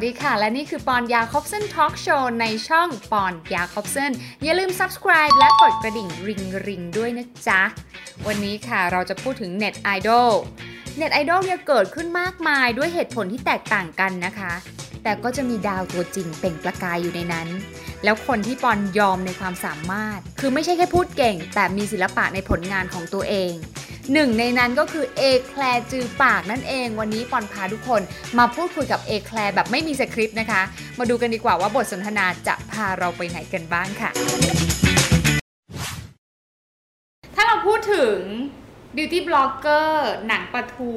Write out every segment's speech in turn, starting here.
สวัสดีค่ะ และนี่คือปอนยาคอบเซนทอล์กโชว์ในช่องปอนยาคอบเซนอย่าลืม subscribe และกดกระดิ่ง ring ring ด้วยนะจ๊ะ วันนี้ค่ะเราจะพูดถึงเน็ตไอดอลเน็ตไอดอลเนี่ยเกิดขึ้นมากมายด้วยเหตุผลที่แตกต่างกันนะคะ แต่ก็จะมีดาวตัวจริงเปล่งประกายอยู่ในนั้น แล้วคนที่ปอนยอมในความสามารถ คือไม่ใช่แค่พูดเก่ง แต่มีศิลปะในผลงานของตัวเอง หนึ่งในนั้นก็คือเอแคลร์จือปากนั่นเอง วันนี้ปอนพาทุกคนมาพูดคุยกับเอแคลร์แบบไม่มีสคริปต์นะคะ มาดูกันดีกว่าว่าบทสนทนาจะพาเราไปไหนกันบ้างค่ะ ถ้าเราพูดถึง beauty blogger หนังปะทู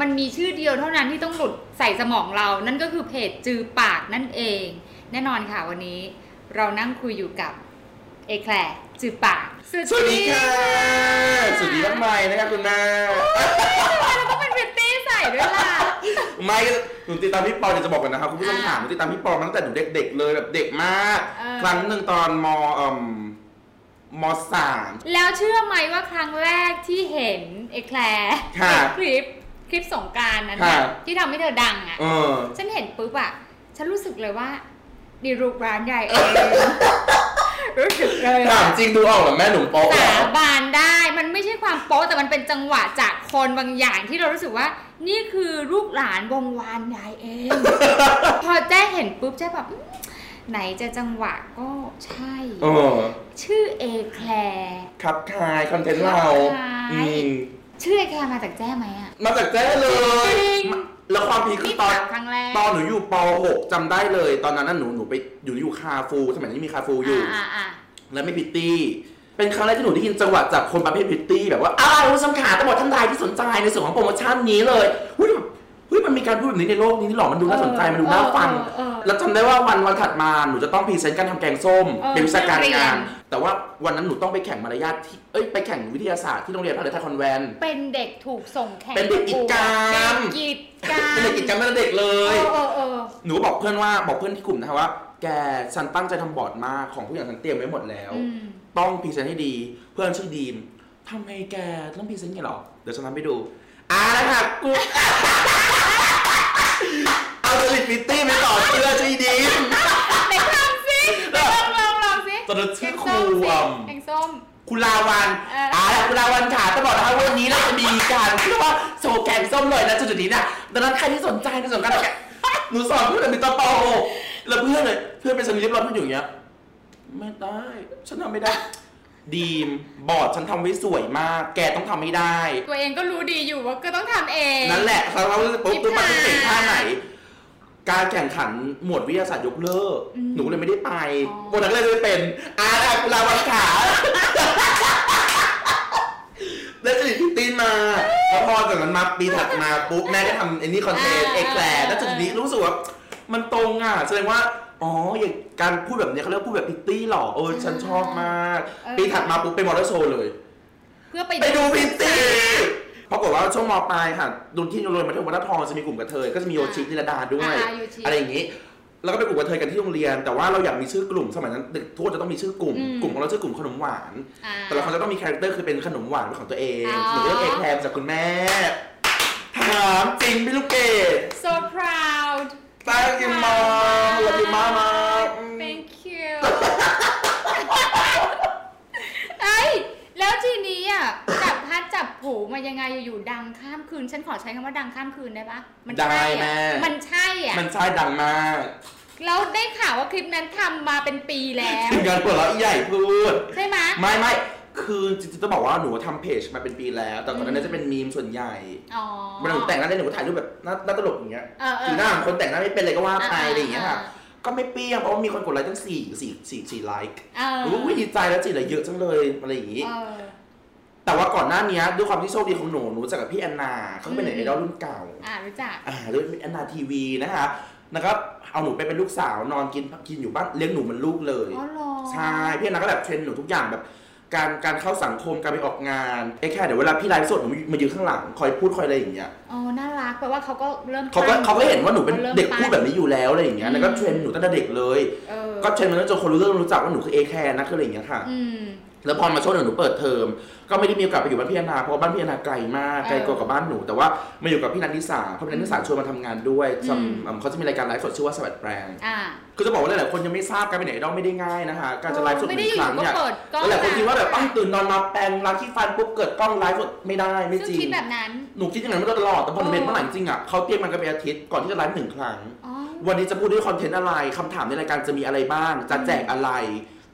มันมีชื่อเดียวเท่านั้นที่ต้องหลุดใส่สมองเรา นั่นก็คือเพจจือปากนั่นเอง แน่นอนค่ะวันนี้เรานั่งคุยอยู่กับเอแคลร์จือปาก สวัสดีค่ะสวัสดีน้องไม้นะครับคุณแม่เราต้องเป็นพริตตี้ใส่ด้วยล่ะไม่หนูติดตามพี่ปอเดี๋ยวจะบอกกันนะครับคุณผู้ชมอ่าถามหนูติดตามพี่ปอมาตั้งแต่หนูเด็ก ๆ เลยแบบเด็กมากเออครั้งหนึ่งตอนมเอ่มมสามแล้วเชื่อไหมว่าครั้งแรกที่เห็นเอแคลร์ค่ะคลิปคลิปสงกรารนั้นน่ะค่ะที่ทำให้เธอดังอะเออฉันเห็นปุ๊บอะฉันรู้สึกเลยว่าดีรูปร้านใหญ่เองรู้สึกเลย ถามจริงดูออกเหรอแม่หนุ่มโป๊ะเหรสาอบานได้มันไม่ใช่ความโป๊ะแต่มันเป็นจังหวะจากคนบางอย่างที่เรารู้สึกว่า นี่คือลูกหลานวงวานยายเอง พอแจ้เห็นปุ๊บแจ้แบบอืมไหนจะจังหวะก็ใช่เออชื่อเอแคลร์ครับคายคอนเทนต์เรา ครับคายอืมชื่อเอแคลร์มาจากแจ้ไหมอะ มาจากแจ้เลยจริงแล้วความพีคคือนี่ตอนถามครั้งแรกตอนหนูอยู่ป .6 จำได้เลย ตอนนั้นน่ะหนูหนูไปอยู่อยู่คาฟู สมัยนี้มีคาฟูอยู่อ่าอ่าและไม่พิตตี้เป็นครั้งแรกที่หนูได้ยินจังหวะจากคนประเภทพิตตี้แบบว่าอ้าวคุณผู้ชมขาตำรวจท่านใดที่สนใจในส่วนของโปรโมชั่นนี้เลยเฮ้ยแบบเฮ้ยมันมีการพูดแบบนี้ในโลกนี้ที่หรอ มันดูน่าสนใจ มันดูน่าฟังเออเออเออแล้วจำได้ว่าวันวันถัดมา หนูจะต้องพรีเซนต์การทำแกงส้มเออเป็นวิชาการที่โรงเรียนงาน แต่ว่าวันนั้นหนูต้องไปแข่งมารยาทที่เอ้ยไปแข่งวิทยาศาสตร์ที่โรงเรียนพระเดชคอนแวนต์เป็นเด็กถูกส่งแข่งเป็นเด็กกิจกรรมเด็กกิจกรรมเป็นเด็กกิจกรรมตั้งแต่เด็กเลเอย อเออเออหนูก็บอกเพื่อนว่าบอกเพื่อนที่กลุ่มนะคะว่า แกฉันตั้งใจทำบอร์ดมากของผู้อย่างฉันเตรียมไว้หมดแล้ว อืมต้องพรีเซนต์ให้ดี เพื่อนชื่อดีมทำไมแกต้องพรีเซนต์ไงหรอ เดี๋ยวฉันทำให้ดูอ่าแล้วค่ะกู เอาสลิปฟิตตี้ไปต่อเชื่อชื่อดีม องสิตอนนั้นชื่อครูแกอะงส้มสิแกงส้ม คุณลาวันเอออ่ อ่าแล้วคุณลาวันค่ะจะบอกนะคะวันนี้เราจะมีการเรียกว่าโชว์แกงส้มเลยนะจุดๆนี้นะดังนั้นใครที่สนใจในส่วนการแกงหนูสอนเพื่อนมีตอปอแล้วเพื่อนเลยเพื่อนเป็นสนิทเรียบร้อยเพื่อนอยู่อย่างเงี้ย ไม่ได้ ฉันทำไม่ได้ ดีมบอร์ดฉันทำไว้สวยมาก แกต้องทำไม่ได้ ตัวเองก็รู้ดีอยู่ว่าก็ต้องทำเอง นั่นแหละเขาเราปุ๊บยิบปุ๊บมันหาจะเตะท่าไหน การแข่งขันหมวดวิทยาศาสตร์ยกเลิก อืมหนูเลยไม่ได้ไปอ๋อ วันนั้นเลยไม่เป็นอาร์ตลาวันขาแล้วจะติดพริตตี้มาแล้วพอจากนั้นมาปีถัดมาปุ๊บแม่ก็ทำไอ้นี่ content เอแคลร์แล้วจุดนี้รู้สึกว่ามันตรงอะแสดงว่า อ๋ออย่างการพูดแบบนี้เขาเรียกว่าพูดแบบพริตตี้หรอเออฉันชอบมากปีถัดมาปุ๊บไปมอเตอร์โชว์เลย เพื่อไปไปดูพริตตี้ ปรากฏว่าช่วงมปลายค่ะดูที่โรงเรียนมัธยมวัฒนทองจะมีกลุ่มกะเทยก็จะมีโยชินิรดาด้วย อ่าโยชิอะไรอย่างนี้ แล้วก็เป็นกลุ่มกะเทยกันที่โรงเรียน แต่ว่าเราอยากมีชื่อกลุ่มสมัยนั้นเด็กทุกคนจะต้องมีชื่อกลุ่ม อืม กลุ่มของเราชื่อกลุ่มขนมหวาน อ่า แต่ละคนจะต้องมี character คือเป็นขนมหวานเป็นของตัวเองอ๋อ หนูเลือกเอแคลร์จากคุณแม่ถามจริงพี่ลูกเกด so proud ตายกินมาเรากินมามา thank you เอ้ย แล้วทีนี้อะ จับพัดจับผูมายังไงอยู่ๆดังข้ามคืน ฉันขอใช้คำว่าดังข้ามคืนได้ปะมันได้ใช่แม่อะมันใช่อะมันใช่ดังมากแล้วได้ข่าวว่าคลิปนั้นทำมาเป็นปีแล้วถึงการเปิดแล้วใหญ่พูดใช่ไหมไม่ไม่คือจริงๆต้องบอกว่าหนูทำเพจมาเป็นปีแล้ว แต่ก่อนหนานั้นจะเป็นมีมส่วนใหญ่อ๋อเวลาหนูแต่งหน้าเนี่ยหนูก็ถ่ายรูปแบบหน้าหน้าตลกอย่างเงี้ยเออเออคือหน้าของคนแต่งหน้าไม่เป็นเลยก็ว่าไปอ่าอะไรอย่างเงี้ยค่ะก็ไม่เปรี้ยงเพราะว่ามีคนกดไลค์ตั้งสี่สี่สี่สี่ไลค์เออหนูก็อุ๊ยดีใจแล้วจีเลยเยอะจังเลยอะไรอย่างงี้เออ แต่ว่าก่อนหน้านี้ด้วยความที่โชคดีของหนูหนูรู้จักกับพี่แอนนาเขาเป็นอืมเน็ตไอดอลรุ่นเก่า อ่ารู้จัก อ่าด้วยแอนนาทีวีนะคะแล้วก็เอาหนูไปเป็นลูกสาวนอนกินกินอยู่บ้านเลี้ยงหนูเหมันลูกเลยอ๋อเหรอ ใช่พี่แอนนาก็แบบ train หนูทุกอย่างแบบ การการเข้าสังคมการไปออกงานไอ้แค่เดี๋ยวเวลาพี่ไลฟ์สดหนูมายืนข้างหลังคอยพูดคอยอะไรอย่างเงี้ยอ๋อ น่ารักแปลว่าเขาก็เริ่มเขาก็ปั้นเขาก็เห็นว่าหนูเป็นริ่มเด็กปั้พูดแบบนี้อยู่แล้วอะไรอย่างเงี้ยอืมแล้วก็ train หนูตั้งแต่เด็กเลยเออก็ train มาจนคนรู้เรื่องรู้จักว่าหนูคือเอแคลร์นะคืออะไรอย่างเงี้ยค่ะ อืม แล้วพอมาช่วงหนึ่งหนูเปิดเทอม ก็ไม่ได้มีโอกาสไปอยู่บ้านพี่อนาเพราะบ้านพี่อนาไกลมากไกลกว่ากับบ้านหนู แต่ว่ามาอยู่กับพี่นันทิสาเพราะพี่นันทิสาชวนมาทำงานด้วยจำอืมเขาจะมีรายการไลฟ์สดชื่อว่าสวัสดแปลงอ่าคือจะบอกว่าหลายๆคนยังไม่ทราบการเป็นไหนต้องไม่ได้ง่ายนะคะการจะไลฟ์สดหไม่นึ่ได้งครั้งเนี่ยอยู่ๆก็เปิดกล้องหลายคนคิดว่าแบบมาต้องตื่นนอนมาแปรงล้างที่ฟันปุ๊บเกิดกล้องไลฟ์สดไม่ได้ไม่ซึ่งจริงคิดแบบนั้นหนูคิดอย่างนั้นมาโดยตลอดแต่พอหนูเออเป็นเมื่อไหร่จริงอะเขาเตรียมมันกันเป็นอาทิตย์ก่อนที่จะไลฟ์หนึ่งครั้งอ๋อวันนี้จะพูดด้วยคอนเทนต์อะไรคำถามในรายการจะมีอะไรบ้าง จะแจกอะไร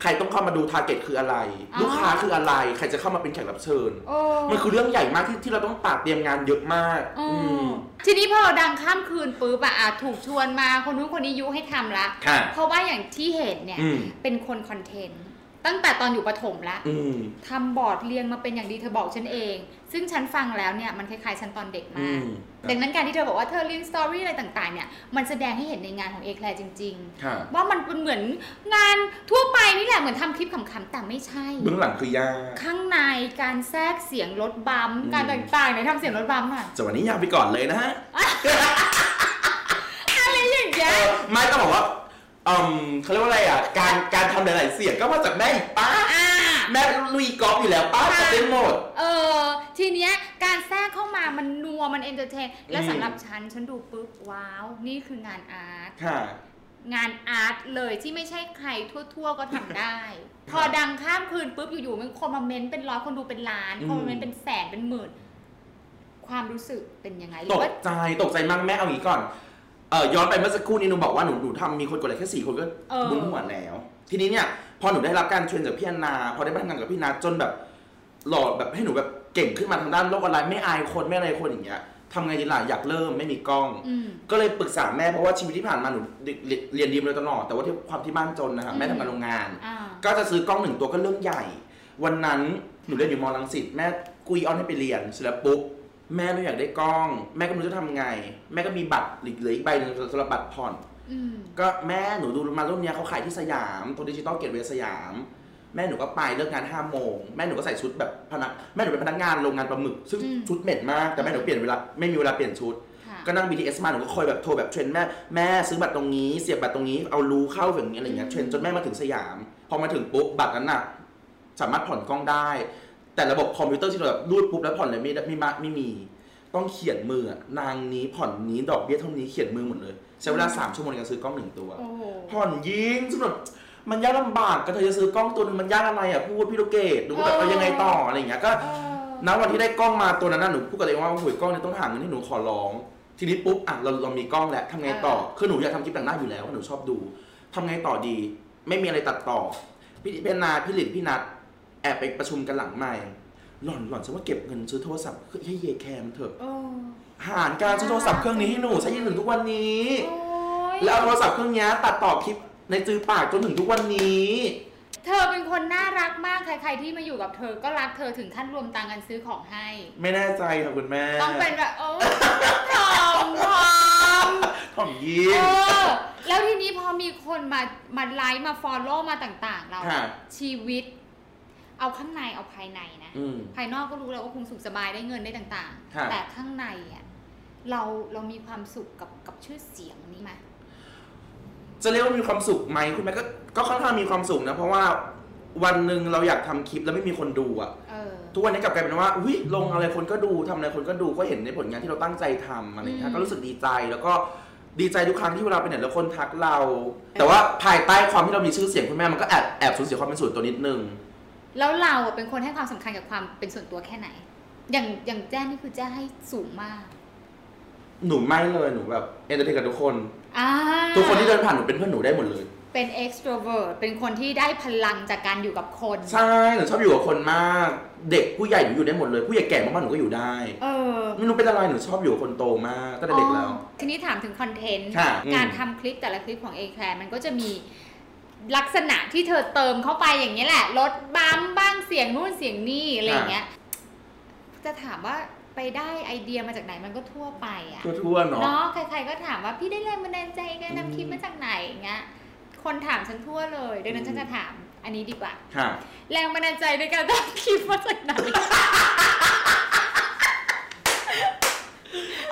ใครต้องเข้ามาดู target คืออะไรอ๋อลูกค้าคืออะไร ใครจะเข้ามาเป็นแขกรับเชิญโอ้มันคือเรื่องใหญ่มากที่ที่เราต้องปราบเตรียมงานเยอะมากอือืมมทีนี้พอเราดังข้ามคืนปุ๊บอะอะถูกชวนมาคนนู้นคนนี้ยุให้ทำละค่ะเพราะว่าอย่างที่เห็นเนี่ยอืมเป็นคนคอนเทนต์ ตั้งแต่ตอนอยู่ประถมละอืมทำบอร์ดเรียงมาเป็นอย่างดีเธอบอกฉันเอง ซึ่งฉันฟังแล้วเนี่ยมันคล้ายๆฉันตอนเด็กอืมากมดังนั้นการที่เธอบอกว่าเธอเรียน story อะไรต่างๆเนี่ยมันแสดงให้เห็นในงานของเอแคลร์จริงค่ะๆว่ามันเป็นเหมือนงานทั่วไปนี่แหละเหมือนทำคลิปขำๆแต่ไม่ใช่เบื้องหลังคือยากข้างในการแทรกเสียงรถบัมป์อืมการต่างๆไหนทำเสียงรถบัมป์หน่อยจากวันนี้ยาวไปก่อนเลยนะฮะอะไรอย่างเงี้ยเออไม่ต้องบอกว่า อืมเขาเรียกว่าอะไรอะ การการทำหลายๆเสียงก็มาจากแม่อีกป้าอ่า แม่ลุยกอล์ฟอยู่แล้วป้าค่ะ จะเป็นหมด เออ ทีเนี้ยการแทรกเข้ามามันนัวมัน entertain แล้วอืม สำหรับฉัน ฉันดูปุ๊บ ว้าว นี่คืองาน art ค่ะ งานอาร์ตเลยที่ไม่ใช่ใครทั่ว ๆ ก็ทำได้ พอดังข้ามคืนปุ๊บอยู่ๆมันคนมาเม้นต์เป็นร้อยคนดูเป็นล้านอืมคนมาเม้นต์เป็นแสนเป็นหมื่น ความรู้สึกเป็นยังไงหรืตอกว่า ใจตกใจมากแม่เอาอย่างนี้ก่อน เอ่อย้อนไปเมื่อสักครู่นี้หนูบอกว่าหนูหนูทำมีคนกดไลค์แค่สี่คนก็เออ บุญหัวแล้ว ทีนี้เนี่ยพอหนูได้รับการเทรนจากพี่แอนนาพอได้มาทำงานกับพี่นัทจนแบบหล่อแบบให้หนูแบบเก่งขึ้นมาทางด้านโลกออนไลน์ไม่อายคนไม่อะไรคนอย่างเงี้ยทำไงดีล่ะอยากเริ่มไม่มีกล้อง อืม ก็เลยปรึกษาแม่เพราะว่าชีวิตที่ผ่านมาหนูเรียนเรียนดีมาโดยตลอดแต่ว่าที่ความที่บ้านจนนะครับแม่อืม ทำงานโรงงาน อ่า ก็จะซื้อกล้องหนึ่งตัวก็เรื่องใหญ่ วันนั้นหนูเรียนอยู่มอรังสิตแม่กุยออนให้ไปเรียนเสร็จแล้วปุ๊บ แม่หนูอยากได้กล้อง แม่ก็ไม่รู้จะทำไง แม่ก็มีบัตรเหลืออีกใบหนึ่งสำหรับบัตรผ่อน อืม ก็แม่หนูดูมารุ่นเนี้ยเขาขายที่สยามตรง Digital Gateway สยาม แม่หนูก็ไปเลิกงานห้าโมงแม่หนูก็ใส่ชุดแบบพนักแม่หนูเป็นพนักงานโรงงานปลาหมึก ซึ่งอืม ชุดเหม็นมากแต่แม่หนูเปลี่ยนเวลาไม่มีเวลาเปลี่ยนชุด ค่ะก็นั่ง BTS มาหนูก็คอยแบบโทรแบบ train แม่แม่ซื้อบัตรตรงนี้เสียบบัตรตรงนี้เอารูเข้าอย่างนี้อะไรเงี้ย train จนแม่มาถึงสยาม พอมาถึงปุ๊บบัตรนั้นน่ะ สามารถผ่อนกล้องได้ แต่ระบบคอมพิวเตอร์ที่เราแบบรูดปุ๊บแล้วผ่อนเลยไม่ได้ไม่มาไม่มี ต้องเขียนมืออะนางนี้ผ่อนนี้ดอกเบี้ยเท่านี้เขียนมือหมดเลย ใช้เวลาสามชั่วโมงในการซื้อกล้องหนึ่งตัว โอ้โหผ่อนยิงซึ่งแบบมันยากลำบากก็เธอจะซื้อกล้องตัวนึงมันยากอะไรอะพูดพี่ลูกเกดดูว่าแบบเอายังไงต่ออะไรอย่างเงี้ยก็ เออ ณวันที่ได้กล้องมาตัวนั้นน่ะหนูพูดกับตัวเองว่าโอ้โหกล้องเนี่ยต้องหาเงินให้หนูขอร้อง ทีนี้ปุ๊บอะเราเรามีกล้องแล้วทำไงต่อ คือหนูอยากทำคลิปแต่งหน้าอยู่แล้วเพราะหนูชอบดูทำไงต่อดี ไม่มีอะไรตัดต่อ พี่พี่นาพี่หลินพี่นัทแอบไปประชุมกันหลังไม่ หล่อนหล่อนฉันว่าเก็บเงินซื้อโทรศัพท์ให้เยแคมเถอะโอ้หารการซื้อโทรศัพท์เครื่องนี้ให้หนูใช้ยืนถึงทุกวันนี้โอ้ยแล้วเอาโทรศัพท์เครื่องนี้ตัดต่อคลิปในจือปากจนถึงทุกวันนี้ เธอเป็นคนน่ารักมากใครๆที่มาอยู่กับเธอก็รักเธอถึงขั้นรวมตังค์กันซื้อของให้ ไม่แน่ใจค่ะคุณแม่ ต้องเป็นแบบโอ้ทอมทอมถ่อมยิ้เอมอแล้วทีนี้พอมีคนมามาไลค์มา follow มาต่างๆ เราค่ะชีวิต เอาข้างในเอาภายในนะอืมภายนอกก็รู้แล้วว่าคงสุขสบายได้เงินได้ต่างค่ะๆแต่ข้างในอะเราเรามีความสุขกับกับชื่อเสียงนี้ไหมจะเรียกว่ามีความสุขไหมคุณแม่ก็ก็ค่อนข้างมีความสุขนะเพราะว่าวันหนึ่งเราอยากทำคลิปแล้วไม่มีคนดูอะเออทุกวันนี้กลับกลายเป็นว่าอุ้ยลงอะไรคนก็ดูทำอะไรคนก็ดูก็เห็นในผลงานที่เราตั้งใจทำอะไรอย่างเงี้อืยมก็รู้สึกดีใจแล้วก็ดีใจทุกครั้งที่เวลาไปไหนแล้วคนทักเรา แต่ว่าภายใต้ความที่เรามีชื่อเสียงคุณแม่มันก็แอบแอบสูญเสียความเป็นส่วนตัวนิดนึง แล้วเราอะเป็นคนให้ความสำคัญกับความเป็นส่วนตัวแค่ไหน อย่างอย่างแจ้นี่คือแจ้ให้สูงมาก หนูไม่เลยหนูแบบ entertain กับทุกคนอ่าทุกคนที่เดินผ่านหนูเป็นเพื่อนหนูได้หมดเลย เป็น extrovert เป็นคนที่ได้พลังจากการอยู่กับคน ใช่หนูชอบอยู่กับคนมาก เด็กผู้ใหญ่หนูอยู่ได้หมดเลย ผู้ใหญ่แก่มากๆหนูก็อยู่ได้ เออไม่รู้เป็นอะไรหนูชอบอยู่กับคนโตมากตั้งแต่เด็กแล้วอ๋อทีนี้ถามถึงคอนเทนต์ค่ะอืมการทำคลิปแต่ละคลิปของ A แคลมันก็จะมี ลักษณะที่เธอเติมเข้าไปอย่างนี้ยแหละรถบัมป์บ้างเสียงนู่นเสียงนี่อะไรอย่างเงี้ย จะถามว่าไปได้ไอเดียมาจากไหนมันก็ทั่วไปอะทั่วๆเนาะเนาะใครๆก็ถามว่าพี่ได้แรงบันดาลใจการอืมทำคลิปมาจากไหนอย่างเงี้ยคนถามฉันทั่วเลยดังนั้นอืมฉันจะถามอันนี้ดีกว่าค่ะแรงบันดาลใจในการทำคลิปมาจากไหน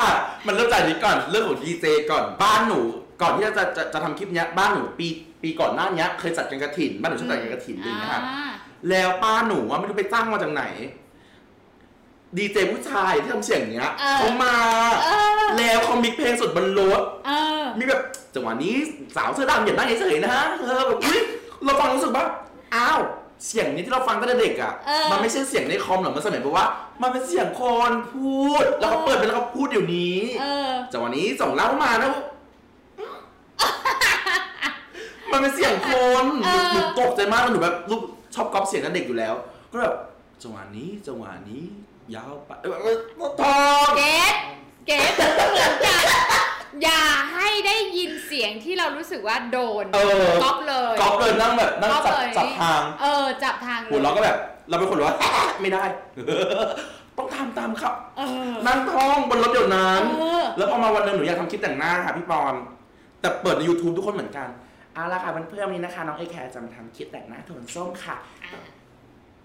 อะมันเริ่มจากนี้ก่อนเรื่องของดีเจก่อนบ้านหนู ก่อนที่จะจะจะจะทำคลิปเนี้ยบ้านหนูปีปีก่อนหน้าเนี้ยเคยจัดกันกระถินบ้านหนูชอบจัดกันกระถินอะไรอย่างเงี้ยค่ะ อ่าแล้วป้าหนูว่าไม่รู้ไปจ้างมาจากไหน ดีเจผู้ชายที่ทำเสียงเนี้ยเออเขามา เออ แล้วเขามิกเพลงสดบนรถ เออ มีแบบจังหวะนี้สาวเสื้อดำอย่านั่งเฉยๆนะฮะเออแบบอุ๊ยเราฟังรู้สึกว่าอ้าว เสียงนี้ที่เราฟังตั้งแต่เด็กอะ เออมันไม่ใช่เสียงในคอมหรอกมันสมัยแบบว่า มันเป็นเสียงคนพูด แล้วเขาเปิดไปแล้วเขาพูดเดี๋ยวนี้เออ จังหวะนี้ส่งเล่ามานะ มันเป็นเสียงคนเออหนูตกใจมากแล้วหนูแบบลูกชอบก๊อปเสียงนั้นเด็กอยู่แล้ว ก็แบบจังหวะนี้จังหวะนี้ ยาวไปเออเออทองเกตเกตเหมือนกันอย่าให้ได้ยินเสียงที่เรารู้สึกว่าโดนเออก๊อปเลยก๊อปเลยนั่งแบบนั่งก๊อปจับเลยจับทาง เออ จับทางลยหัวเราะก็แบบ เราเป็นคนหัวเราะไม่ได้ ต้องทำตามครับเออนั่งท้องบนรถเดี๋ยวนั้นเออแล้วพอมาวันหนึงหนูอยากทำคลิปแต่งหน้าค่ะพี่ปอน แต่เปิดใน YouTube ทุกคนเหมือนกันเอาละค่ะเพื่อนๆวันนี้นะคะ น้องเอแคลร์จะมาทำคลิปแต่งหน้าโทนส้มค่ะอะ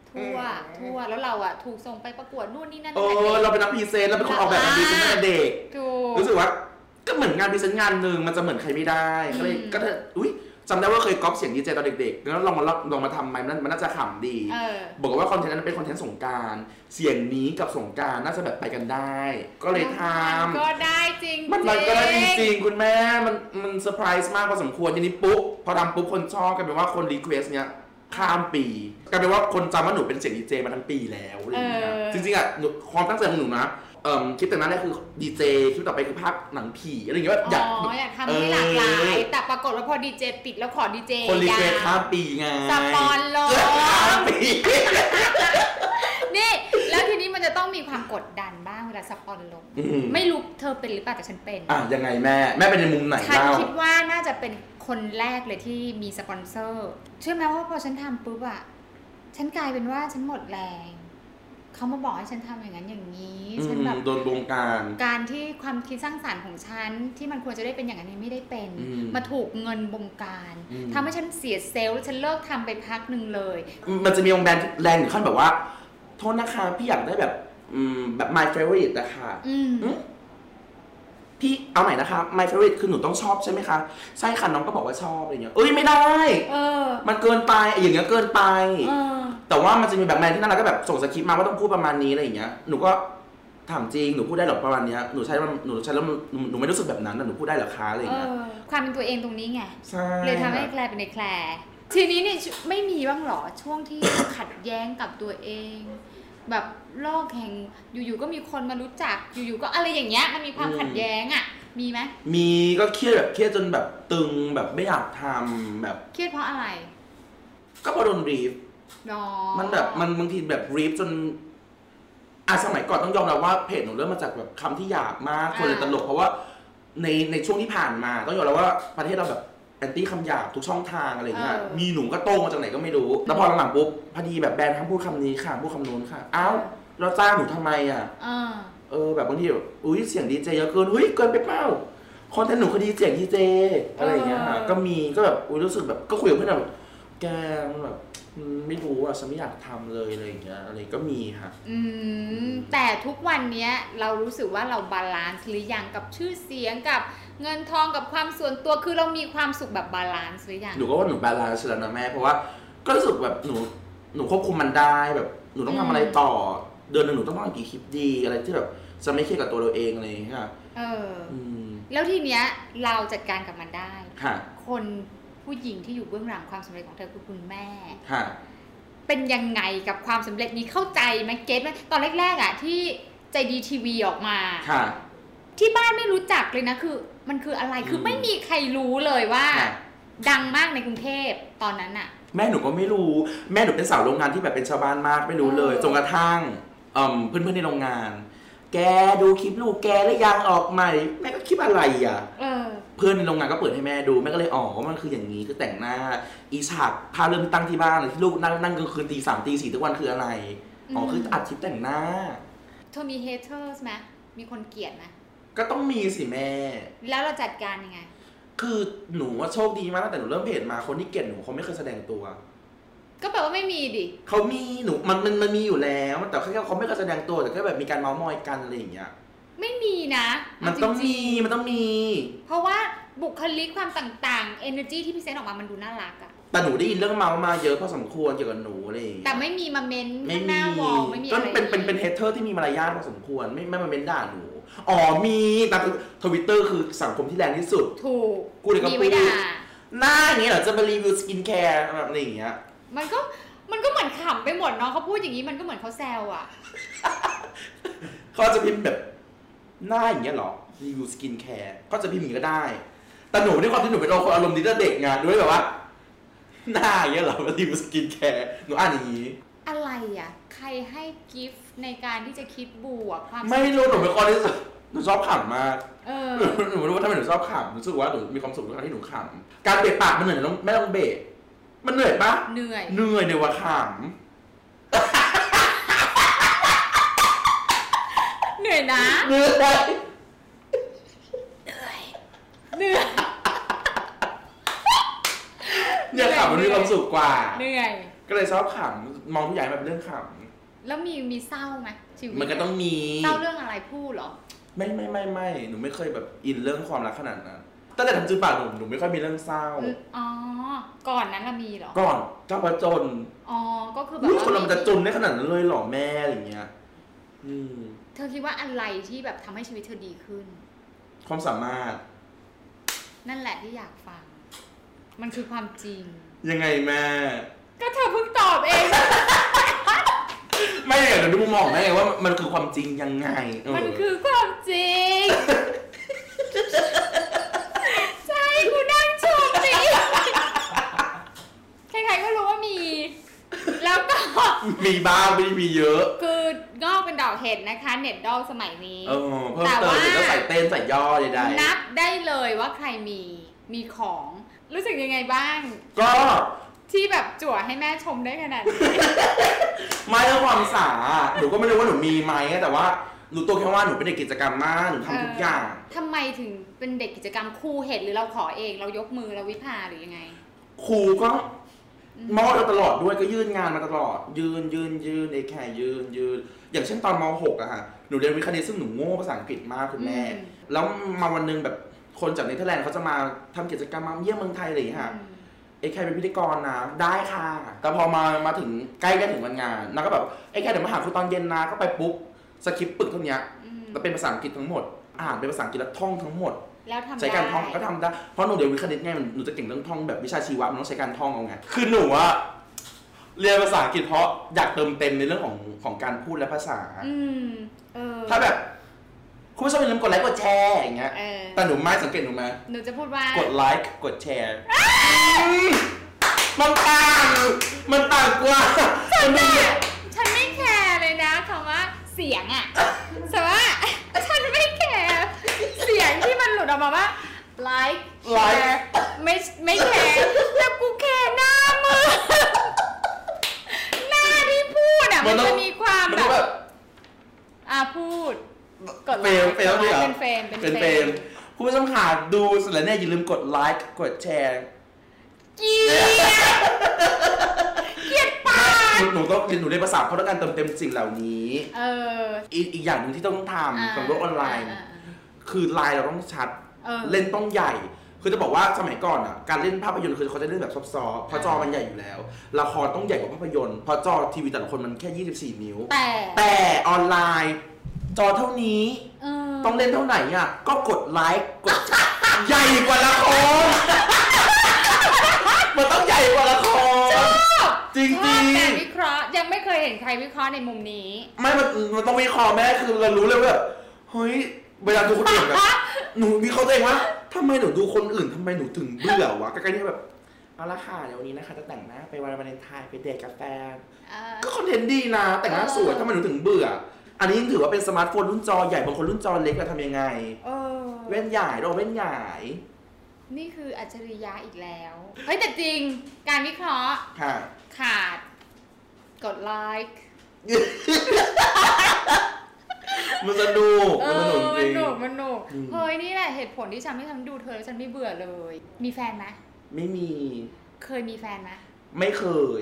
ทั่วทั่วแล้วเราอะถูกส่งไปประกวดนู่นนี่นั่นเออเราเป็นนัก present เราเป็นคนออกแบบงาน present ตั้งแต่เด็ก ถูก รู้สึกว่าก็เหมือนงาน present งานหนึ่งมันจะเหมือนใครไม่ได้ก็เลยอืม ก็เลยอุ้ย จำได้ว่าเคยก๊อปเสียงดีเจตอนเด็กๆ แล้วลองมาลองมาทำไหมมันมันน่าจะขำดี เออ บอกว่าคอนเทนต์นั้นเป็นคอนเทนต์สงกรานต์ เสียงนี้กับสงกรานต์น่าจะแบบไปกันได้ ก็เลยทำ ก็ได้จริงมันมันก็ได้จริงๆคุณแม่ มันมันเซอร์ไพรส์มากพอสมควรทีนี้ปุ๊บพอทำปุ๊บคนชอบกลายเป็นว่าคน request เนี้ยข้ามปีกลายเป็นว่าคนจำว่าหนูเป็นเสียงดีเจมาทั้งปีแล้วอะไรอย่างเงี้ยเออ จริงๆอะหนูความตั้งใจของหนูนะ เอ่อคลิปแต่งหน้านั้นแรกคือดีเจคลิปต่อไปคือภาพหนังผีอะไรอย่างเงี้ยว่าอยากอ๋ออยากทำให้หลากหลายเออแต่ปรากฏว่าพอดีเจติดแล้วขอดีเจคน request ข้ามปีไงสปอนโลเออข้ามปีนี่แล้วทีนี้มันจะต้องมีความกดดันบ้างเวลาสปอนลงอืมไม่รู้เธอเป็นหรือเปล่าแต่ฉันเป็น อะยังไงแม่ แม่เป็นในมุมไหนฉันเล่าคิดว่าน่าจะเป็นคนแรกเลยที่มีสปอนเซอร์เชื่อไหมว่าพอฉันทำปุ๊บอะฉันกลายเป็นว่าฉันหมดแรง เขามาบอกให้ฉันทำอย่างนั้นอย่างนี้อืฉันมแบบโดนบงการ การที่ความคิดสร้างสรรค์ของฉันที่มันควรจะได้เป็นอย่างนั้นไม่ได้เป็นอืมมาถูกเงินบงการอืมทำให้ฉันเสียเซลล์แล้วฉันเลิกทำไปพักหนึ่งเลย มันจะมีวงแบรนด์แรงถึงขั้นแบบว่า โทษนะคะพี่อยากได้แบบอืมแบบ my favorite นะคะอืมอืมพี่เอาใหม่นะคะ my favorite คือหนูต้องชอบใช่ไหมคะ ใช่ค่ะน้องก็บอกว่าชอบอะไรเงี้ยเอ้ยไม่ได้ เออ มันเกินไปอย่างเงี้ยเกินไป เออ แต่ว่ามันจะมีแบบแบรนด์ที่น่ารักก็แบบส่งสคริปต์มาว่าต้องพูดประมาณนี้อะไรอย่างเงี้ยหนูก็ถามจริงหนูพูดได้เหรอประมาณเนี้ยหนูใช้แล้วหนูใช้แล้วหนูหนูไม่รู้สึกแบบนั้นนะหนูพูดได้เหรอคะอะไรอเอย่างเงี้ยอความเป็นตัวเองตรงนี้ไงใช่เลยทำให้แคลร์เป็นในแคลร์ทีนี้เนี่ยไม่มีบ้างเหรอช่วงที่ขัดแย้งกับตัวเอง แบบโลกแห่งอยู่ๆก็มีคนมารู้จักอยู่ๆก็อะไรอย่างเงี้ยมันมีความขัดแย้งอะมีไหมมีก็เครียดแบบเครียดจนแบบตึงแบบไม่อยากทำแบบเครียดเพราะอะไร ก็เพอโดนรีฟดอ มันแบบมันบางทีแบบรีฟจนอะสมัยก่อนต้องยอมรับว่าเพจหนูเริ่มมาจากแบบคำที่หยาบมากคนเลยตลกเพราะว่าในในช่วงที่ผ่านมาต้องยอมรับว่าประเทศเราแบบแอนตี้คำหยาบทุกช่องทางอะไรเงี้ยมีหนูก็โตมาจากไหนก็ไม่รู้ แล้วพอหลังๆปุ๊บพอดีแบบแบรนด์ทั้งพูดคำนี้ค่ะพูดคำนู้นค่ะ อ้าวเราจ้างหนูทำไมอะเออเออแบบบางทีแบบอุ้ยเสียงดีเจเยอะเกินเฮ้ยเกินไปเปล่าคอนเทนต์หนูคือดีเสียงดีเจอะไรอย่างเงี้ยค่ะเออ ก็มีก็แบบอุ้ยรู้สึกแบบก็คุยกับเพื่อนแบบแกมันแบบอืม ไม่รู้อะฉันไม่อยากทำเลยอะไรอย่างเงี้ยอะไรก็มีค่ะ อืมแต่ทุกวันเนี้ยเรารู้สึกว่าเรา balance หรือยังกับชื่อเสียงกับเงินทองกับความส่วนตัวคือเรามีความสุขแบบ balance หรือยังหนูก็ว่าหนู balance แล้วนะแม่เพราะว่าก็รู้สึกแบบหนูหนูควบคุมมันได้แบบหนูต้องทำอะไรต่อ เดือนหนึ่งหนูต้องทำกี่คลิปดีอะไรที่แบบจะไม่เครียดกับตัวเราเองอะไรอย่างเงี้ยค่ะเออ อืม แล้วทีเนี้ยเราจัดการกับมันได้ ค่ะ คน ผู้หญิงที่อยู่เบื้องหลังความสำเร็จของเธอคือคุณแม่ค่ะเป็นยังไงกับความสำเร็จนี้เข้าใจไหมเก็ตไหมตอนแรกๆอะที่ใจดีทีวีออกมาค่ะที่บ้านไม่รู้จักเลยนะคือ มันคืออะไรคือมไม่มีใครรู้เลยว่าค่ะดังมากในกรุงเทพตอนนั้นอะ แม่หนูก็ไม่รู้ แม่หนูเป็นสาวโรงงานที่แบบเป็นชาวบ้านมากไม่รู้เลยเออจนกระทั่งเอ่มเพื่อนๆในโรงงาน แกดูคลิปลูกแกหรือยังออกใหม่ แม่ก็คลิปอะไรอะเออ เพื่อนในโรงงานก็เปิดให้แม่ดูแม่ก็เลยอ๋อมันคืออย่างนี้คือแต่งหน้า อีฉากพาเริ่มตั้งที่บ้านเลยที่ลูกนั่งนั่งกลางคืนตีสามตีสี่ทุกวันคืออะไรอ๋ออืมคืออัดคลิปแต่งหน้า เธอมีเฮเ t อร์สไหมมีคนเกลียดไหมก็ต้องมีสิแม่ แล้วเราจัดการยังไง คือหนูว่าโชคดีมากตั้งแต่หนูเริ่มเพจมาคนที่เกลียดหนูเขาไม่เคยแสดงตัว ก็แปลว่าไม่มีดิเขามีหนูมันมันมันมีอยู่แล้ว แต่แค่เขาไม่เคยแสดงตัวแต่ก็แบบมีการเมาส์มอยกันอะไรอย่างเงี้ยไม่มีนะมันต้องเาจริมีๆมันต้องมี เพราะว่าบุคลิกความต่างๆ energy ที่พี่เซนต์ออกมามันดูน่ารักอะแต่หนูได้ยินเรื่องเมาส์มาเยอะพอสมควรเกี่ยวกับหนูอะไรอย่างเงี้ยแต่ไม่มีมาเมนต์ไม่ข้างหมีน้าวอลไม่มีก็อะไรเป็นเป็นเป็นเฮเทอร์ที่มีมารยาทพอสมควรไม่ไม่มาเม้นด่าหนูอ๋อมีแต่ทวิตเตอร์คือสังคมที่แรงที่สุด ถูกกูเลยก็มีพูไว้ดด่าหน้าอย่างนี้เหรอจะมารีวิวสกินแคร์แบบอะไรอย่างเงี้ย มันก็มันก็เหมือนขำไปหมดเนาะเขาพูดอย่างนี้มันก็เหมือนเขาแซวอะเขาจะพิมพ์แบบหน้าอย่างเงี้ยเหรอรีวิวสกินแคร์ก็จะพิมพ์อย่างนี้ก็ได้ แต่หนูด้วยความที่หนูเป็นคนอารมณ์ดีตั้งแต่เด็กไงด้วยแบบว่า หน้าอย่างเงี้ยเหรอรีวิวสกินแคร์หนูอ่านอย่างนี้ อะไรอะใครให้ gift ในการที่จะคิดบวกความไม่รู้หนูเป็นคนที่หนูชอบขำมากเออหนูไม่รู้ว่าทำไมหนูชอบขำรู้สึกว่าหนูมีความสุขทุกครั้งที่หนูขำการเบะปากมันเหนื่อยต้องไม่ต้องเบะ มันเหนื่อยปะเหนื่อยเหนื่อยเดี๋ยวว่าขเหนื่อยนะำเหนื่อยเหนื่อยเนี่ยขำมันมีความสุขกว่า เหนื่อย ก็เลยชอบขำมองทุกอย่างแบบเรื่องขแล้วมีมีเศร้าไหมชีวิตำมันก็ต้องมี เศร้าเรื่องอะไรพูดเหรอ ไม่ไม่ไม่ไม่หนูไม่เคยแบบอินเรื่องความรักขนาดนั้น ตั้งแต่ทำจืดปากหนูหนูไม่ค่อยมีเรื่องเศร้า อ๋อ ก่อนนั้นละมีเหรอ ก่อนเจ้าพระจนอ๋อ ก็คือแบบอุ๊ยว่าคนเรามันจะจนได้ขนาดนั้นเลยเหรอแม่อะไรอย่างเงี้ยอืมเธอคิดว่าอะไรที่แบบทำให้ชีวิตเธอดีขึ้น ความสามารถ นั่นแหละที่อยากฟัง มันคือความจริง ยังไงแม่ ก็เธอเพิ่งตอบเอง ไม่อยากจะดูมุมมองแม่ไงว่ามันคือความจริงยังไงเออมันคือความจริง ใช่กูนั่งชมดิใครๆก็รู้ว่ามี แล้วก็ มีบ้างไม่ได้มีเยอะ คืองอกเป็นดอกเห็ดนะคะ เน็ตดอลสมัยนี้เออเพิ่มแต่เติมว่าเดี๋ยวก็ใส่เต้นใส่ย่อใดนับได้เลยว่าใครมีมีของรู้สึกยังไงบ้างๆก็ที่แบบจั่วให้แม่ชมได้ขนาดนี้ไม่เรื่องความสาหนูก็ไม่รู้ว่าหนูมีไหมแต่ว่าหนูตัวแค่ว่าหนูเป็นเด็กกิจกรรมมากหนูทำทุกอย่างทำไมถึงเป็นเด็กกิจกรรมครูเห็ดหรือเราขอเอง เรายกมือเราวิพาหรือยังไงครูก็ มอเราตลอดด้วยก็ยื่นงานมาตลอด ยืนยืนยืนเอแค่ยืนยืน อย่างเช่นตอนม .6 อะฮะหนูเรียนวิทย์คณิตซึ่งหนูโง่ภาษาอังกฤษมากคุณแม่อืมแล้วมาวันหนึงแบบคนจากเนเธอร์แลนด์เขาจะมาทำกิจกรรมมาเยี่ยมเมืองไทยอะไรอย่างเงี้ยฮะอืมไอ้แค่เป็นพิธีกรนะ ได้ค่ะ แต่พอมามาถึงใกล้ใกล้ถึงวันงานนางก็แบบไอ้แค่เดี๋ยวมาหาครูตอนเย็นนะก็ไปปุ๊บสคริปต์ปึกเท่านี้อืมแล้วเป็นภาษาอังกฤษทั้งหมด อ่านเป็นภาษาอังกฤษแล้วท่องทั้งหมด แล้วทำใช้การท่องได้ก็ทำได้ เพราะหนูเรียนวิทย์คณิตไงมันหนูจะเก่งเรื่องท่องแบบวิชาชีวะมันต้องใช้การท่องเอาไง คือหนูอะเรียนภาษาอังกฤษเพราะอยากเติมเต็มในเรื่องของของการพูดและภาษา อืมเออถ้าแบบคุณผู้ชมอย่าลืมกดไลค์กดแชร์อย่างเงี้ย เออแต่หนูไม่สังเกตหนูไหมหนูจะพูดว่ากดไลค์กดแชร์ มันต่าง มันต่างกว่ามันดูฉันไม่แคร์เลยนะคำว่าเสียงอะแต่ว่า ฉันไม่แคร์เสียงที่มั นหลุดออกมาว่า like share ไม่ไม่แคร์แต่กูแคร์หน้ามือหน้าที่พูดอะมันจะมีความมันแบต้องบแบบอะพูดกดไลเฟลค์เฟลกดไลเลยเหรอค์เป็นเฟรมเป็นเป็นเฟเฟรรมมคุณผู้ชมค่ะดูเสร็จแล้วเนี่ยอย่าลืมกดไลค์กดแชร์เกลียดเกลียดปากหนูหนูต้องเรียนหนูเรียนภาษาเพราะต้องการเติมเต็มสิ่งเหล่านี้ เออ อีกอีกอย่างหนึ่งที่ต้องทำของโลกออนไลน์าา คือไลน์เราต้องชัดเออ เล่นต้องใหญ่ คือจะบอกว่าสมัยก่อนอะการเล่นภาพยนตร์คือเขาจะเล่นแบบซอฟต์ๆเพราะจอมันใหญ่อยู่แล้วละครต้องใหญ่กว่าภาพยนตร์เพราะจอทีวีแต่ละคนมันแค่ 24 นิ้ว แต่แต่ออนไลน์ จอเท่านี้ เออต้องเล่นเท่าไหร่อะก็กดไลค์กด ใหญ่กว่าละครมันต้องใหญ่กว่าละครจริงชจริอบงการวิเคราะห์ยังไม่เคยเห็นใครวิเคราะห์ในมุมนี้ ไม่มันมันต้องวิเคราะห์แม่คือเรารู้เลยว่าแบบเฮ้ย เวลาดูคนอื่นแบบหนูวิเคราะห์ตัวเองว่าทำไมหนูดูคนอื่นทำไมหนูถึงเบื่อวะใกล้ๆนี่แบบเอาละค่ะเดี๋ยววันนี้นะคะจะแต่งหน้าไปวันวาเลนไทน์ไปเดทกับแฟนเออก็คอนเทนต์ดีนะ แต่งหน้าสวยเออทำไมหนูถึงเบื่อ อันนี้ยังถือว่าเป็นสมาร์ทโฟนรุ่นจอใหญ่บางคนรุ่นจอเล็กอะทำยังไงเออเว้นใหญ่ดอกเว้นใหญ่นี่คืออัจฉริยะอีกแล้ว เฮ้ยแต่จริงการวิเคราะห์ค่ะขาดกดไลค์ มันสนุกเอมันสนุกอจมันริง หนุกมันหนุกอืม เฮ้ยนี่แหละเหตุผลที่ฉันไม่ทำดูเธอแล้วฉันไม่เบื่อเลย มีแฟนไหมไม่มี เคยมีแฟนไหมไม่เคย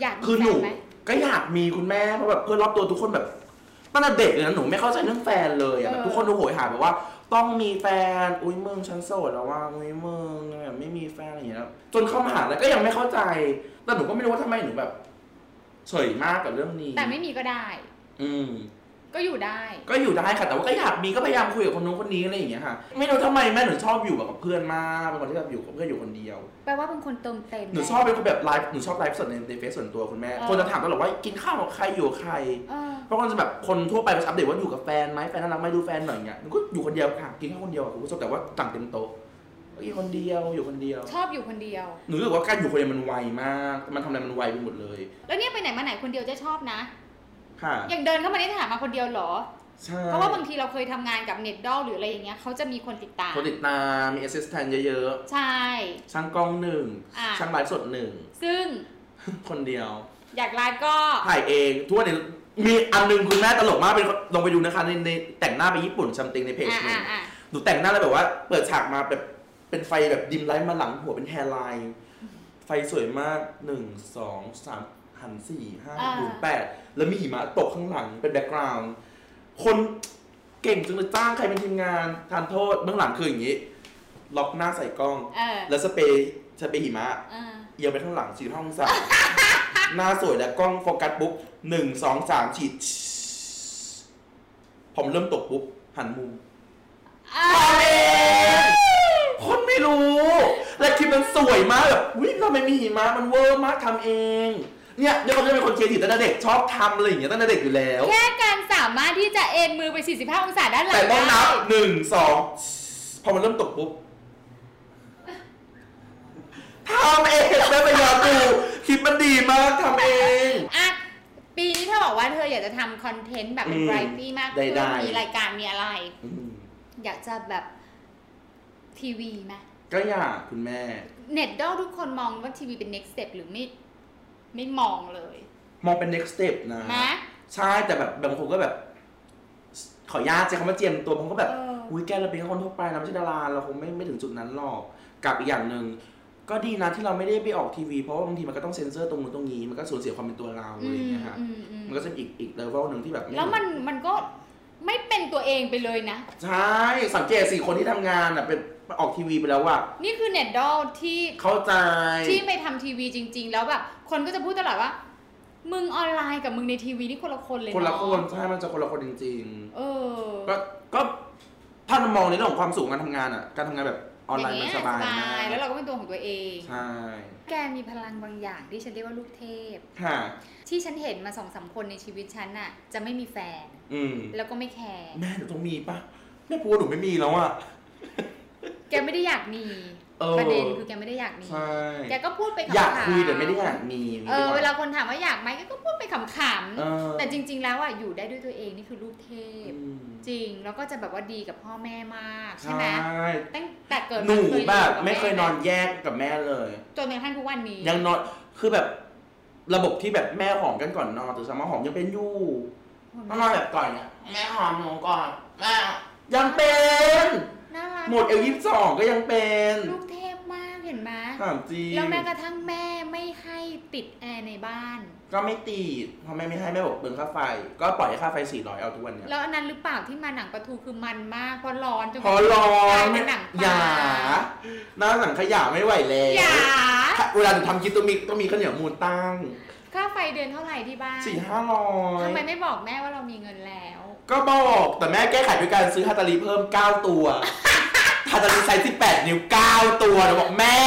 อยากมีคือแฟหนูนไหมก็อยากมีคุณแม่เพราะแบบเพื่อนรอบตัวทุกคนแบบตั้งแต่เด็กเลยนะหนูไม่เข้าใจเรื่องแฟนเลยอะเออแบบทุกคนดูโหยหาแบบว่า ต้องมีแฟนอุ้ยมึงฉันโสดแล้วว่าอุ้ยมึงแบบไม่มีแฟนอะไรอย่างเงี้ยจนเข้ามหาแล้วก็ยังไม่เข้าใจ แต่หนูก็ไม่รู้ว่าทำไมหนูแบบเฉยมากกับเรื่องนี้แต่ไม่มีก็ได้ อืม ก็อยู่ได้ ก็อยู่ได้ค่ะ แต่ว่าก็อยากมีก็พยายามคุยกับคนนู้นคนนี้อะไรอย่างเงี้ยค่ะ ไม่รู้ทำไมแม่หนูชอบอยู่แบบกับเพื่อนมากเป็นคนที่แบบอยู่กับเพื่อนอยู่คนเดียว แปลว่าเป็นคนเติมเต็มหนูชอบเป็นคนแบบไลฟ์หนูชอบไลฟ์สดในในเฟซส่วนตัวคุณแม่เออคนจะถามตลอดว่ากินข้าวกับใครอยู่กับใครเออเพราะคนจะแบบคนทั่วไปก็จะอัปเดตว่าอยู่กับแฟนไหมแฟนน่ารักไหมดูแฟนหน่อยอย่างเงี้ยหนูก็อยู่คนเดียวค่ะกินข้าวคนเดียวอะคุณผู้ชมแต่ว่าต่างเต็มโต๊ะก็กินคนเดียวอยู่คนเดียว ชอบอยู่คนเดียวหนูรู้สึกว่าการอยู่คนเดียวมันไวมาก มันทำอะไรมันไวไปหมดเลย แล้วเนี่ยไปไหนมาไหนคนเดียวจะชอบนะ ค่ะ อย่างเดินเข้ามานี่ถามมาคนเดียวเหรอ ใช่ เพราะว่าบางทีเราเคยทำงานกับเน็ตดอลหรืออะไรอย่างเงี้ยเขาจะมีคนติดตามคนติดตาม มี assistant เยอะใช่ ๆ ช่างกล้องหนึ่ง อะ ช่างไลฟ์สดหนึ่ง ซึ่งคนเดียว อยากไลฟ์ก็ถ่ายเองทุกวันนี้มีอันหนึงคุณแม่ตลกมากเป็นลองไปดูนะคะในในแต่งหน้าไปญี่ปุ่น something ในเพจอ่าหนึ่อ่างอ่าหนูแต่งหน้าแล้วแบบว่า เปิดฉากมาแบบเป็นไฟแบบ dim light มาหลังหัวเป็น hair light ไฟสวยมากหนึ่งสองสาม หันสี่ห้าหกเจ็ดแปดแล้วมีหิมะตกข้างหลังเป็น background คนเก่งจังเลยจ้างใครเป็นทีมงานทานโทษเบื้องหลังคืออย่างนี้ ล็อกหน้าใส่กล้อง เออแล้วสเปรย์สเปรย์หิมะ เออเอียงไปข้างหลังสี่ห้าองศาหน้าสวยแล้วกล้องโฟกัสปุ๊บหนึ่งสองสามฉีดผมเริ่มตกปุ๊บ หันมุมอ่าทำเองคนไม่รู้ และคลิปมันสวยมากแบบวิทำไมมีหิมะมันเวอร์มากทำเอง เนี่ยเดี๋ยวเขาจะเป็นคนเครียดตั้งแต่เด็กชอบทำอะไรอย่างเงี้ยตั้งแต่เด็กอยู่แล้ว แค่การสามารถที่จะเอ็นมือไป 45 องศาด้านหลัแต่งต้องนัได้บหนึ่งสองพอมันเริ่มตกปุ๊บทำเองแม่ไปยอมดูคลิปมันดีมากทำเอง อะ ปีนี้เธอบอกว่าเธออยากจะทำคอนเทนต์แบบเป็นอืมไรตี้มากขึ้นได้ๆ มีรายการมีอะไร อืมอยากจะแบบทีวีไหมก็อยากคุณแม่ เน็ตดอลทุกคนมองว่าทีวีเป็น next step หรือไม่ ไม่มองเลย มองเป็น next step นะนะใช่แต่แบบบางคนก็แบบ ขออนุญาตใช้คำว่าเจียมตัวบางคนก็แบบเอออุ้ยแกเราเป็นแค่คนทั่วไปเราไม่ใช่ดาราเราคงไม่ไม่ถึงจุดนั้นหรอกกับอีกอย่างหนึ่งก็ดีนะที่เราไม่ได้ไปออกทีวีเพราะว่าบางทีมันก็ต้องเซ็นเซอร์ตรงนู้นตรงนี้มันก็สูญเสียความเป็นตัวเราอะไรอย่างเงี้ยฮะอืมอืมมันก็จะอีกอีกเลเวลหนึ่งที่แบบไแล้วมันมันก็ไม่เป็นตัวเองไปเลยนะ ใช่ สังเกตสิคนที่ทำงานอะเป็น ออกทีวีไปแล้วว่ะนี่คือเน็ตไอดอลที่เข้าใจ ที่ไปทำทีวีจริง ๆ แล้วแบบคนก็จะพูดตลอดว่า มึงออนไลน์กับมึงในทีวีนี่คนละคนเลยคนละเาคนใช่มันจะคนละคนจริงเออๆก็ก็ถ้ามองในเรื่องของความสูงการทำงานอะ การทำงานแบบออนไลน์มันงสเงี้บายมากแล้วเราก็เป็นตัวของตัวเอง ใช่แกมีพลังบางอย่างที่ฉันเรียกว่าลูกเทพ ค่ะ ที่ฉันเห็นมาสองสามคนในชีวิตฉันน่ะ จะไม่มีแฟน อืม แล้วก็ไม่แคร์ แม่หนูต้องมีปะแม่พูดว่าหนูไม่มีแล้วอะ แกไม่ได้อยากมีเออประเด็นคือแกไม่ได้อยากมีใช่แกก็พูดไปขำๆอยากคุยแต่ไม่ได้อยากมีเออเวลาคนถามว่าอยากไหมแกก็พูดไปขำเออๆแต่จริง ๆ แล้วอะอยู่ได้ด้วยตัวเองนี่คือลูกเทพอืมจริงแล้วก็จะแบบว่าดีกับพ่อแม่มากใช่ใช่ไหมตั้งแต่เกิดหนูมาแบบอยู่กับไม่เคยนอนแแยกกับแม่เลยจนกระทั่งทุกวันนี้ยังนอนคือแบบระบบที่แบบแม่หอมกันก่อนนอนตื่นเช้ามาหอมยังเป็นอยู่ต้องนอนแบบก่อนเนี่ยแม่หอมหนูก่อนแม่ยังเป็น น่ารักหมดเอลยี่สิบสองก็ยังเป็นลูกเทพมากเห็นไหมถามจริงแล้วแม้กระทั่งแม่ไม่ให้ติดแอร์ในบ้าน ก็ไม่ตีดเพราะแม่ไม่ให้แม่บอกเปลืองค่าไฟ ก็ปล่อยให้ค่าไฟสี่ร้อยเอาทุกวันเนี่ยแล้วอันนั้นหรือเปล่าที่มาหนังปลาทูคือมันมากเพราะร้อนจนพอร้อกลายนเป็นหนังปอย่าลาหน้าหนังขยะไม่ไหวแล้วอย่าเวลาหนูทำคลิปต้องมีต้องมีข้าวเหนียวมูลตั้งค่าไฟเดือนเท่าไหร่ที่บ้านสี่ห้าร้อยทำไมไม่บอกแม่ว่าเรามีเงินแล้ว ก็บอกแต่แม่แก้ไขด้วยการซื้อฮาตาริเพิ่ม 9 ตัวฮาตาริไซส์18 นิ้ว 9 ตัวนะบอกแม่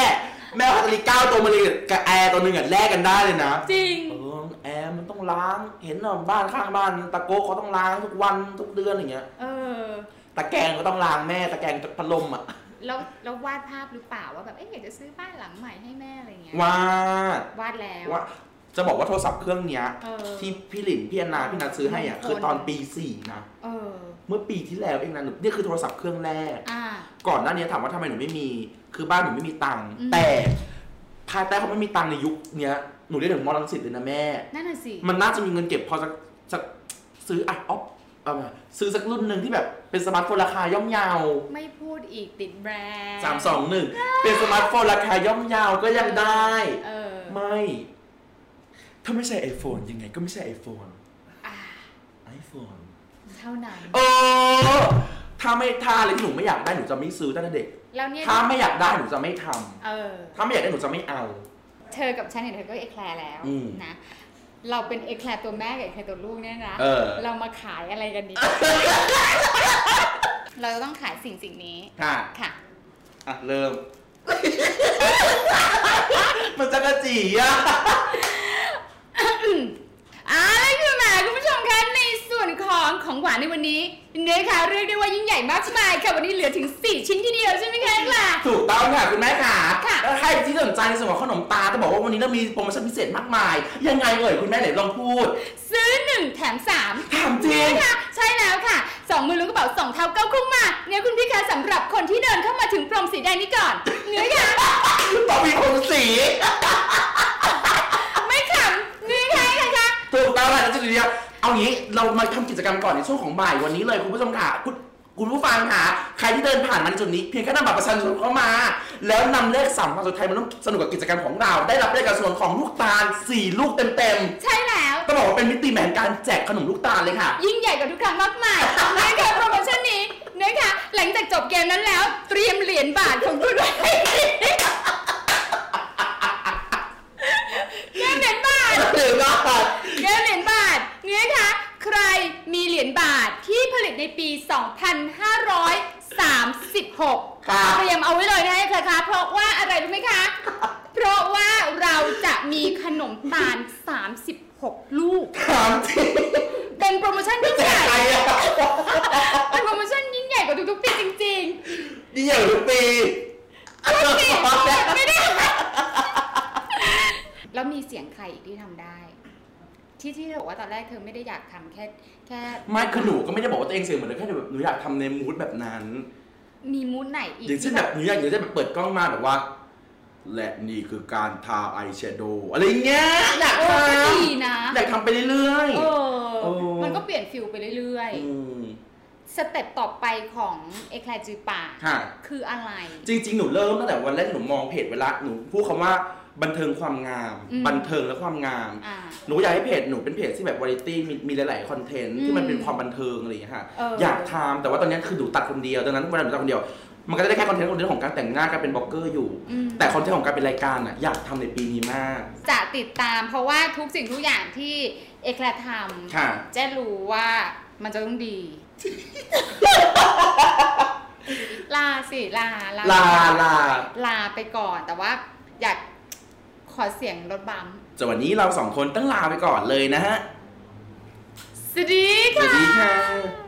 แม่เอาฮาตาริ9ตัวมาเลยกับแอร์ตัวหนึ่งอะแลกกันได้เลยนะจริงเออแอร์มันต้องล้างเห็นเหรอบ้านข้างบ้านตะโกเขาต้องล้างทุกวันทุกเดือนอย่างเงี้ยเออตะแกรงก็ต้องล้างแม่ตะแกรงพัดลมอะแล้วแล้ววาดภาพหรือเปล่าว่าแบบเอ๊ะอยากจะซื้อบ้านหลังใหม่ให้แม่อะไรเงี้ยวาดวาดแล้วว่า จะบอกว่าโทรศัพท์เครื่องเนี้ย เออ ที่พี่หลินพี่อนนาพี่นัทซื้อให้อะคือตอนปีสี่นะ เออ เมื่อปีที่แล้วเองนะหนูนี่คือโทรศัพท์เครื่องแรก อ่า ก่อนหน้านี้ถามว่าทำไมหนูไม่มี คือบ้านหนูไม่มีตังค์อืม แต่ภายใต้เขาไม่มีตังค์ในยุคเนี้ยหนูได้ถึงม.รังสิตเลยนะแม่ นั่นน่ะสิ มันน่าจะมีเงินเก็บพอจะจะซื้ออะอ๊อฟเอามาซื้อสักรุ่นหนึ่งที่แบบเป็นสมาร์ทโฟนราคาย่อมเยาวไม่พูดอีกติดแบรนด์สามสองหนึ่งเป็นสมาร์ทโฟนราคาย่อมเยาวก็ยังได้ เออ ไม่ ถ้าไม่ใช่ iPhone ยังไงก็ไม่ใช่ iPhone อ่า iPhone เท่านั้น เออ ถ้าไม่ถ้าอะไรที่หนูไม่อยากได้หนูจะไม่ซื้อตั้งแต่เด็ก แล้วเนี่ย ถ้าไม่อยากได้หนูจะไม่ทำเออ ถ้าไม่อยากได้หนูจะไม่เอา เธอกับฉันเนี่ยเธอก็เอแคลร์แล้วอืม นะ เราเป็นเอแคลร์ตัวแม่กับเอแคลร์ตัวลูกเนี่ยนะ เออ เรามาขายอะไรกันดี เราจะต้องขายสิ่งสิ่งนี้ ค่ะ ค่ะ อะ เริ่ม มันจะกระจีอะ อ่าแล้วคือแหมคุณผู้ชมคะในส่วนของของหวานในวันนี้เนื้อค่ะเรียกได้ว่ายิ่งใหญ่มากมายค่ะวันนี้เหลือถึง 4 ชิ้นทีเดียวใช่ไหมคะล่ะ ถูกต้องค่ะคุณแม่ค่ะค่ะแล้วให้ที่สนใจในส่วนของขนมตาลจะบอกว่าวันนี้เรามีโปรโมชั่นพิเศษมากมาย ยังไงเอ่ยคุณแม่ไหนลองพูด ซื้อ 1 แถม 3 ถามจริง ค่ะ ใช่แล้วค่ะสองมือล้วงกระเป๋าสองเท้าเก้าคุ้มมาเนี่ยคุณพี่คะสำหรับคนที่เดินเข้ามาถึงพรมสีแดงนี้ก่อนเนื้อค่ะต้องมีคนสี ไม่ขำเนื้อค่ะค่ะค่ะ ถูกต้องค่ะแล้วจุดเดียวเอางี้เรามาทำกิจกรรมก่อนในช่วงของบ่ายวันนี้เลยคุณผู้ชมค่ะคุณคุณผู้ฟังค่ะใครที่เดินผ่านมาในจุดนี้ เพียงแค่นำบัตรประชาชนเข้ามา แล้วนำเลขสามความสุดท้ายมาร่วมสนุกกับกิจกรรมของเรา ได้รับเลขกระส่วนของลูกตาล4ลูกเต็มใช่แล้ว ๆต้องบอกว่าเป็นมิติแห่งการแจกขนมลูกตาลเลยค่ะ ยิ่งใหญ่กว่าทุกครั้งมากมายนะคะโปรโมชั่นนี้นะคะหลังจากจบเกมนั้นแล้ว เตรียมเหรียญบาทของคุณไว้เกมเหรียญบาท หรือว่า เกมเหรียญบาทเนี่ยค่ะใครมีเหรียญบาทที่ผลิตในปี 2536ค่ะเตรียมเอาไว้เลยนะคะเพราะว่าอะไรรู้ไหมคะ เพราะว่าเราจะมีขนมตาล 36 ลูกถามจริงเป็นโปรโมชั่นที่แจใหกญ่ใครอะเป็นโปรโมชั่นยิ่งใหญ่กว่าทุกๆปีจริงนี่อย่างทุกปีๆไม่ได้แล้วมีเสียงใครอีกที่ทำได้ ที่ที่เธอบอกว่าตอนแรกเธอไม่ได้อยากทำแค่แค่ไม่คือหนูก็ไม่ได้บอกว่าตัวเองเสียงเหมือนกันแค่แบบหนูอยากทำในมูดแบบนั้น มี mood ไหนอีกอย่างเช่นแบบหนูอยากหนูจะแบบเปิดกล้องมาแบบว่า และนี่คือการทาอายแชโดว์อะไรอย่างเงี้ยอยากโอ้ทก็ดีนะำอยากทำไปเรื่อย เออเออ มันก็เปลี่ยน feel ไปเรื่อยๆอืมๆ step ต่อไปของเอแคลร์จือป่าค่ะ คืออะไร จริงๆ หนูเริ่มตั้งแต่วันแรกที่หนูมองเพจเวลาหนูพูดคำว่า บันเทิงความงาม อืม บันเทิงและความงาม อ่า หนูอยากให้เพจหนูเป็นเพจที่แบบวาไรตี้มีมีหลายๆคอนเทนต์อืมที่มันเป็นความบันเทิงอะไรอย่างเงี้ยค่ะเอออ อยากทำแต่ว่าตอนนี้คือหนูตัดคนเดียวดังนั้นเวลาหนูตัดคนเดียว มันก็จะได้แค่คอนเทนต์คนเดียวของการแต่งหน้าการเป็นบล็อกเกอร์อยู่ อืม แต่คอนเทนต์ของการเป็นรายการอะอยากทำในปีนี้มากจะติดตามเพราะว่าทุกสิ่งทุกอย่างที่เอแคลร์ทำค่ะเจ๊รู้ว่ามันจะต้องดี ลาสิลาลาลาลาไปก่อนแต่ว่าอยาก ขอเสียงรถบัมป์จนวันนี้เราสองคนต้องลาไปก่อนเลยนะฮะ สวัสดีสวัสค่ะดีค่ะ